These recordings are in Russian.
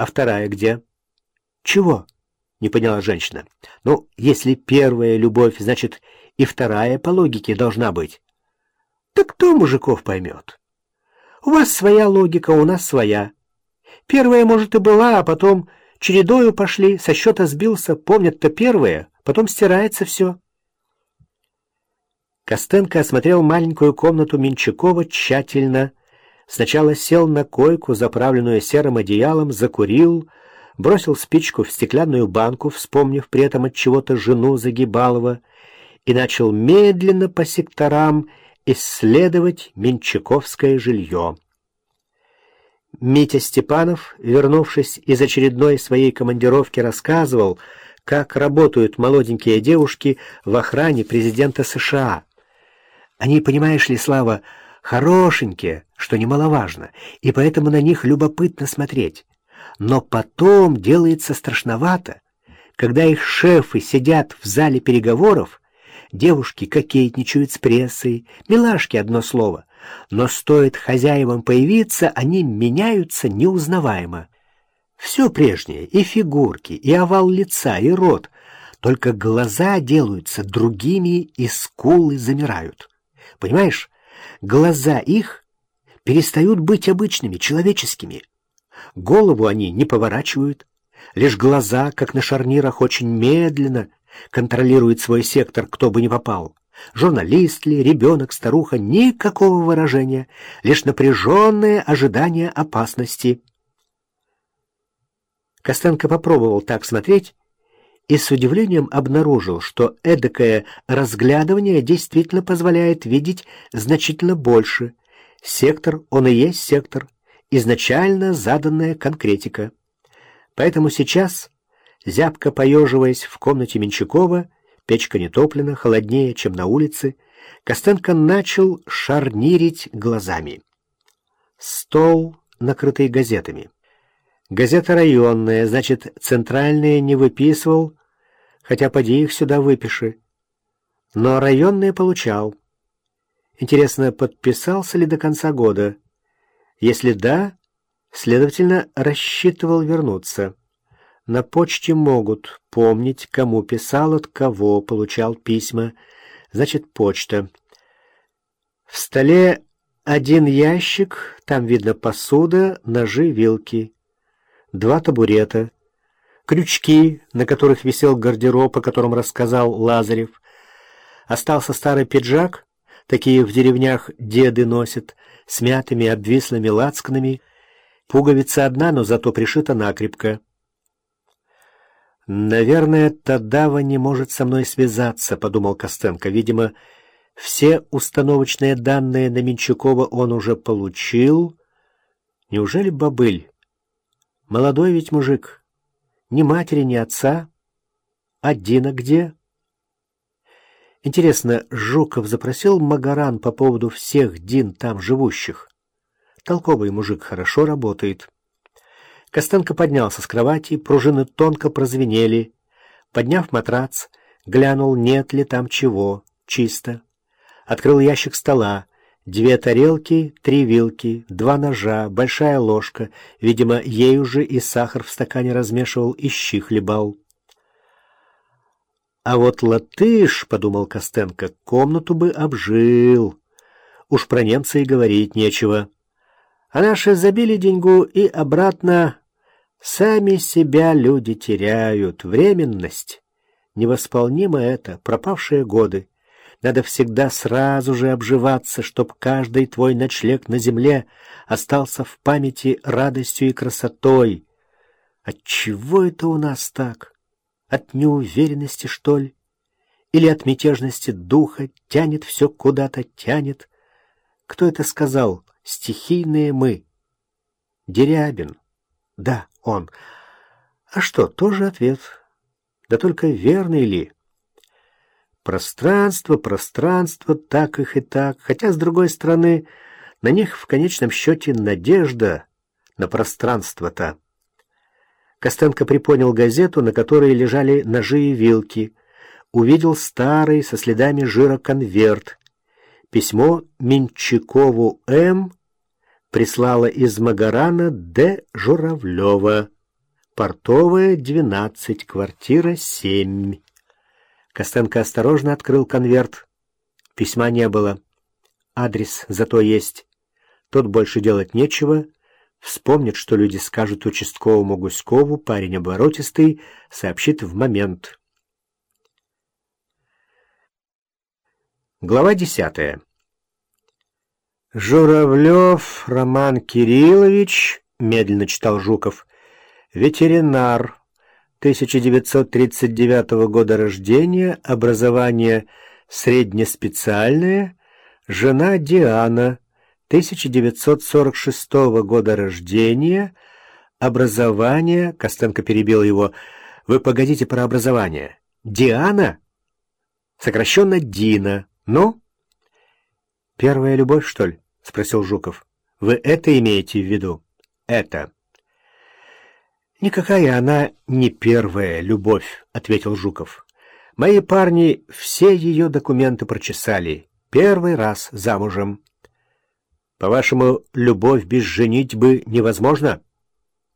А вторая где? Чего? Не поняла женщина. Ну, если первая любовь, значит, и вторая по логике должна быть. Так кто мужиков поймет? У вас своя логика, у нас своя. Первая, может, и была, а потом чередою пошли, со счета сбился, помнят-то первое, потом стирается все. Костенко осмотрел маленькую комнату Менчакова тщательно. Сначала сел на койку, заправленную серым одеялом, закурил, бросил спичку в стеклянную банку, вспомнив при этом от чего-то жену Загибалова, и начал медленно по секторам исследовать менчаковское жилье. Митя Степанов, вернувшись из очередной своей командировки, рассказывал, как работают молоденькие девушки в охране президента США. Они, понимаешь ли, Слава, хорошенькие, что немаловажно, и поэтому на них любопытно смотреть. Но потом делается страшновато, когда их шефы сидят в зале переговоров, девушки кокетничают с прессой, милашки одно слово, но стоит хозяевам появиться, они меняются неузнаваемо. Все прежнее, и фигурки, и овал лица, и рот, только глаза делаются другими, и скулы замирают. Понимаешь, глаза их перестают быть обычными, человеческими. Голову они не поворачивают, лишь глаза, как на шарнирах, очень медленно контролируют свой сектор, кто бы ни попал. Журналист ли, ребенок, старуха — никакого выражения, лишь напряженное ожидание опасности. Костенко попробовал так смотреть и с удивлением обнаружил, что эдакое разглядывание действительно позволяет видеть значительно больше. Сектор, он и есть сектор, изначально заданная конкретика. Поэтому сейчас, зябко поеживаясь в комнате Менчакова, печка не топлена, холоднее, чем на улице, Костенко начал шарнирить глазами. Стол, накрытый газетами. Газета районная, значит, центральная не выписывал, хотя поди их сюда выпиши. Но районные получал. Интересно, подписался ли до конца года? Если да, следовательно, рассчитывал вернуться. На почте могут помнить, кому писал, от кого получал письма. Значит, почта. В столе один ящик, там видно посуда, ножи, вилки. Два табурета. Крючки, на которых висел гардероб, о котором рассказал Лазарев. Остался старый пиджак, такие в деревнях деды носят, с мятыми обвислыми лацканами. Пуговица одна, но зато пришита накрепко. «Наверное, Тадава не может со мной связаться», — подумал Костенко. «Видимо, все установочные данные на Менчукова он уже получил. Неужели бобыль? Молодой ведь мужик. Ни матери, ни отца. А Дина где?» Интересно, Жуков запросил Магаран по поводу всех Дин там живущих? Толковый мужик хорошо работает. Костенко поднялся с кровати, пружины тонко прозвенели. Подняв матрац, глянул, нет ли там чего. Чисто. Открыл ящик стола. Две тарелки, три вилки, два ножа, большая ложка. Видимо, ей уже и сахар в стакане размешивал, и щи хлебал. «А вот латыш, — подумал Костенко, — комнату бы обжил. Уж про немца и говорить нечего. А наши забили деньгу и обратно Сами себя люди теряют, временность. Невосполнимо это, пропавшие годы. Надо всегда сразу же обживаться, чтоб каждый твой ночлег на земле остался в памяти радостью и красотой. Отчего это у нас так? От неуверенности, что ли? Или от мятежности духа тянет все куда-то, тянет? Кто это сказал? Стихийные мы. Дерябин. Да он. А что, тоже ответ. Да только верный ли? Пространство, пространство, так их и так. Хотя, с другой стороны, на них в конечном счете надежда на пространство-то. Костенко приподнял газету, на которой лежали ножи и вилки. Увидел старый, со следами жира конверт. Письмо Менчакову М прислала из Магарана Д. Журавлева. Портовая, 12, квартира 7. Костенко осторожно открыл конверт. Письма не было. Адрес зато есть. Тут больше делать нечего. Вспомнит, что люди скажут участковому Гуськову, парень оборотистый, сообщит в момент. Глава десятая. Журавлев Роман Кириллович, медленно читал Жуков, ветеринар, 1939 года рождения, образование среднеспециальное, жена Диана, 1946 года рождения, образование, Костенко перебил его, вы погодите про образование. Диана? Сокращенно Дина. Ну? Первая любовь, что ли? Спросил Жуков. Вы это имеете в виду? Это. «Никакая она не первая любовь», — ответил Жуков. «Мои парни все ее документы прочесали. Первый раз замужем». «По-вашему, любовь без женитьбы невозможна?»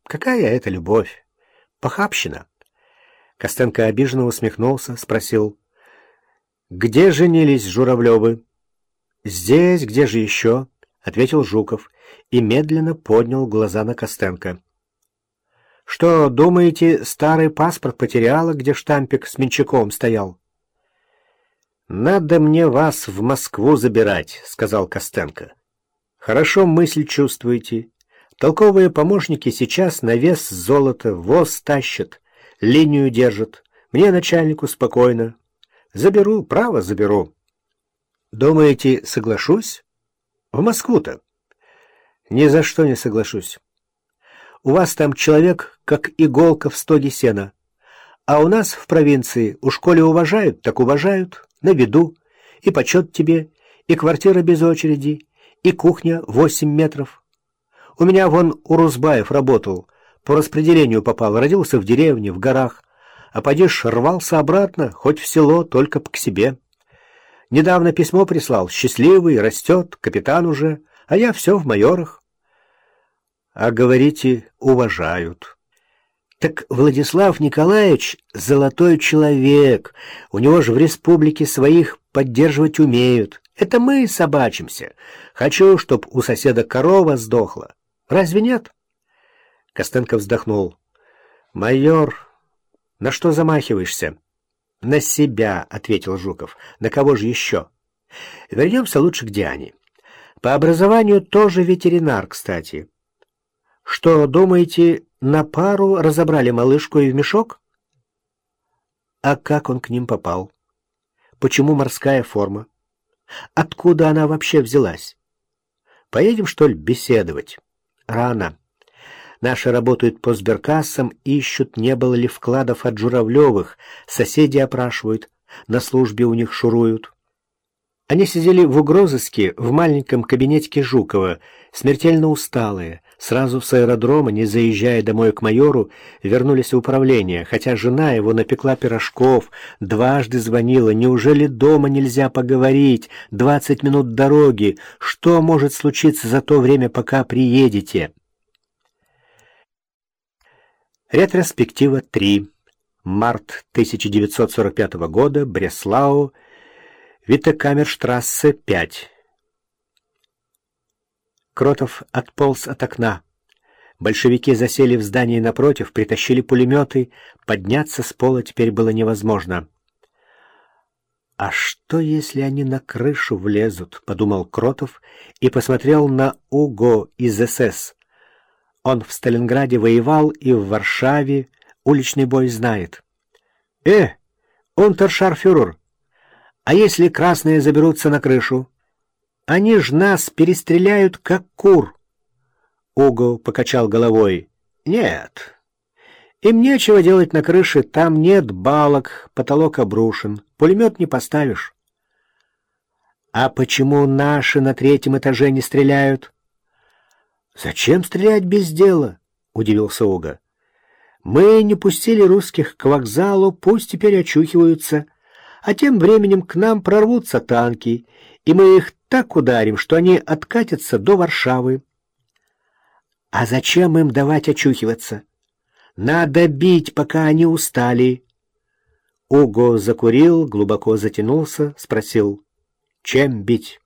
«Какая это любовь? Похабщина». Костенко обиженно усмехнулся, спросил. «Где женились Журавлевы?» «Здесь, где же еще?» — ответил Жуков и медленно поднял глаза на Костенко. Что, думаете, старый паспорт потеряла, где штампик с Менчаком стоял? «Надо мне вас в Москву забирать», — сказал Костенко. «Хорошо мысль чувствуете. Толковые помощники сейчас на вес золота воз тащат, линию держат. Мне, начальнику, спокойно. Заберу, право заберу». «Думаете, соглашусь? В Москву-то?» «Ни за что не соглашусь. У вас там человек, как иголка в стоге сена. А у нас в провинции у школе уважают, так уважают, на виду. И почет тебе, и квартира без очереди, и кухня восемь метров. У меня вон Урузбаев работал, по распределению попал, родился в деревне, в горах. А подишь, рвался обратно, хоть в село, только к себе. Недавно письмо прислал, счастливый, растет, капитан уже, а я все в майорах а говорите, уважают. Так Владислав Николаевич — золотой человек, у него же в республике своих поддерживать умеют. Это мы собачимся. Хочу, чтоб у соседа корова сдохла. Разве нет? Костенко вздохнул. «Майор, на что замахиваешься?» «На себя», — ответил Жуков. «На кого же еще?» «Вернемся лучше к Диане. По образованию тоже ветеринар, кстати. Что, думаете, на пару разобрали малышку и в мешок? А как он к ним попал? Почему морская форма? Откуда она вообще взялась? Поедем, что ли, беседовать? Рано. Наши работают по сберкассам, ищут, не было ли вкладов от Журавлевых, соседи опрашивают, на службе у них шуруют. Они сидели в угрозыске в маленьком кабинетике Жукова, смертельно усталые, Сразу с аэродрома, не заезжая домой к майору, вернулись в управление, хотя жена его напекла пирожков, дважды звонила. Неужели дома нельзя поговорить? Двадцать минут дороги. Что может случиться за то время, пока приедете? Ретроспектива 3. Март 1945 года. Бреслау. Витекамерштрассе 5. Кротов отполз от окна. Большевики засели в здании напротив, притащили пулеметы. Подняться с пола теперь было невозможно. «А что, если они на крышу влезут?» — подумал Кротов и посмотрел на Уго из СС. Он в Сталинграде воевал и в Варшаве уличный бой знает. «Э, унтершарфюрер, а если красные заберутся на крышу?» Они ж нас перестреляют, как кур. Уго покачал головой. Нет. Им нечего делать на крыше, там нет балок, потолок обрушен, пулемет не поставишь. А почему наши на третьем этаже не стреляют? Зачем стрелять без дела? Удивился Уго. Мы не пустили русских к вокзалу, пусть теперь очухиваются, а тем временем к нам прорвутся танки, и мы их так ударим, что они откатятся до Варшавы. А зачем им давать очухиваться? Надо бить, пока они устали. Уго закурил, глубоко затянулся, спросил, чем бить?